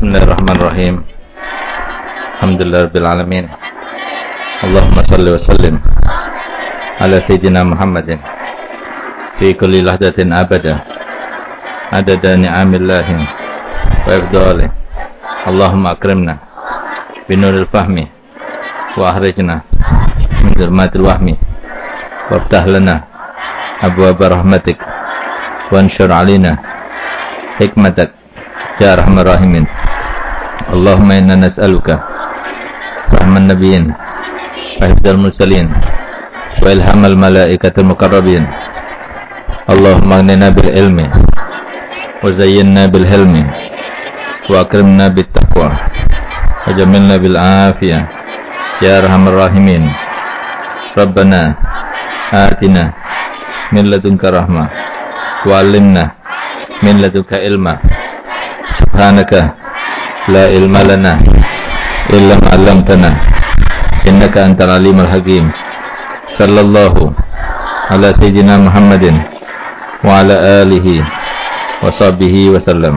Bismillahirrahmanirrahim. Alhamdulillahirabbil Allahumma salli wa sallim ala sayyidina Muhammadin. Fi kulli lahdatin abada. Adada ni'amillahi wa ifdali. Allahumma akrimna binuril fahmi wa ahrijna min dhulmatil wahmi. Waftah lana abwaab rahmatik. Wa anshur alina hikmatak. Ya arhamar rahimin اللهم إنا نسألك فهم النبيين وحفظ المرسلين وإلهام الملائكة المقربين. اللهم أغننا بالعلم وزينا بالهلم وأكرمنا بالتقوى وجملنا بالعافية. يا أرحم الراحمين ربنا آتنا من لدنك رحمة وعلمنا من لدنك علما سبحانك لا علم لنا إلا ما علمتنا إنك أنت العليم الحكيم صلى الله على سيدنا محمد وعلى آله وصحبه وسلم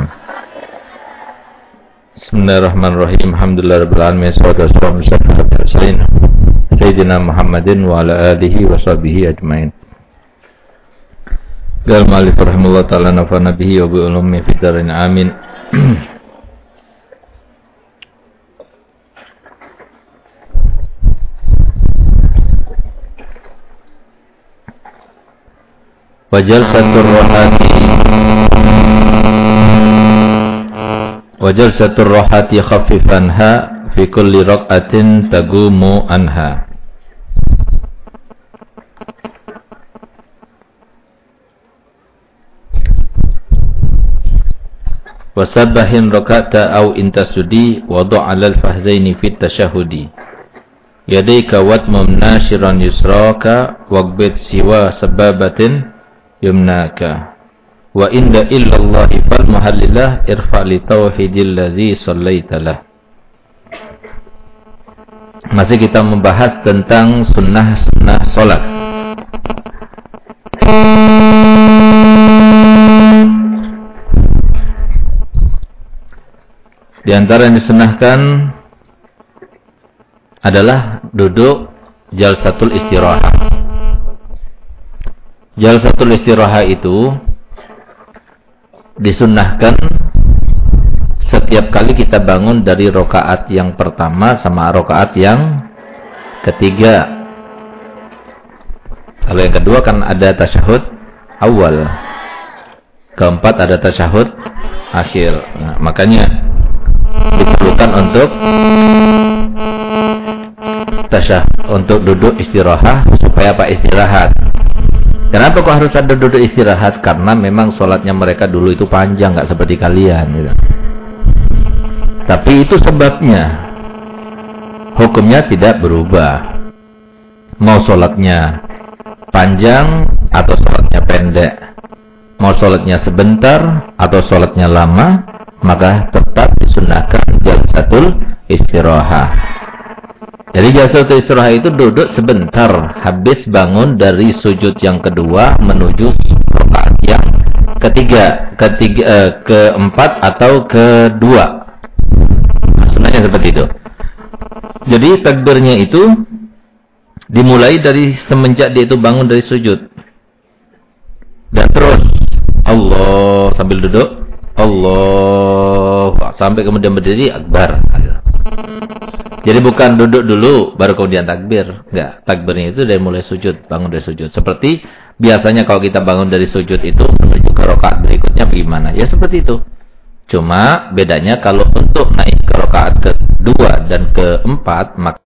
بسم الله الرحمن الرحيم الحمد لله رب العالمين والصلاة والسلام على سيدنا محمد وعلى آله وصحبه أجمعين قال مالك رحمه الله تعالى نفعنا به وبعلومه في الدارين آمين وجلسة الراحة وجلسة الراحة خففنها في كل ركعة تقوم عنها وسبح ركعت أو انتسدي وضع على الفهذين في التشهد. يديك واتمم ناشرا يسراك واقبض سوى سبابة yumnaka. Wa inda illallahi fal muhallillah irfa li tauhidil ladzi sallaitalah masih kita membahas tentang sunnah-sunnah solat di antara yang disunahkan adalah duduk jalsatul istirahat Jalsatul istiraha itu disunnahkan setiap kali kita bangun dari rokaat yang pertama sama rokaat yang ketiga. Kalau yang kedua kan ada tasyahud awal. Keempat ada tasyahud akhir. Nah, makanya diperlukan untuk tasyahud untuk duduk istirahat supaya apa istirahat Kenapa kok harus ada duduk istirahat? Karena memang sholatnya mereka dulu itu panjang, nggak seperti kalian. Gitu. Tapi itu sebabnya. Hukumnya tidak berubah. Mau sholatnya panjang atau sholatnya pendek. Mau sholatnya sebentar atau sholatnya lama. Maka tetap disunahkan jalsatul istirahat. Jadi jalsatul istirahat itu duduk sebentar habis bangun dari sujud yang kedua menuju rakaat yang ketiga, ketiga eh, keempat atau kedua. Sebenarnya seperti itu. Jadi takbirnya itu dimulai dari semenjak dia itu bangun dari sujud. Dan terus Allah sambil duduk Allah sampai kemudian berdiri akbar. Jadi bukan duduk dulu baru kemudian takbir. Enggak, takbirnya itu dari mulai sujud, bangun dari sujud. Seperti biasanya kalau kita bangun dari sujud itu menuju ke rakaat berikutnya bagaimana? Ya seperti itu. Cuma bedanya kalau untuk naik ke rakaat kedua dan keempat maka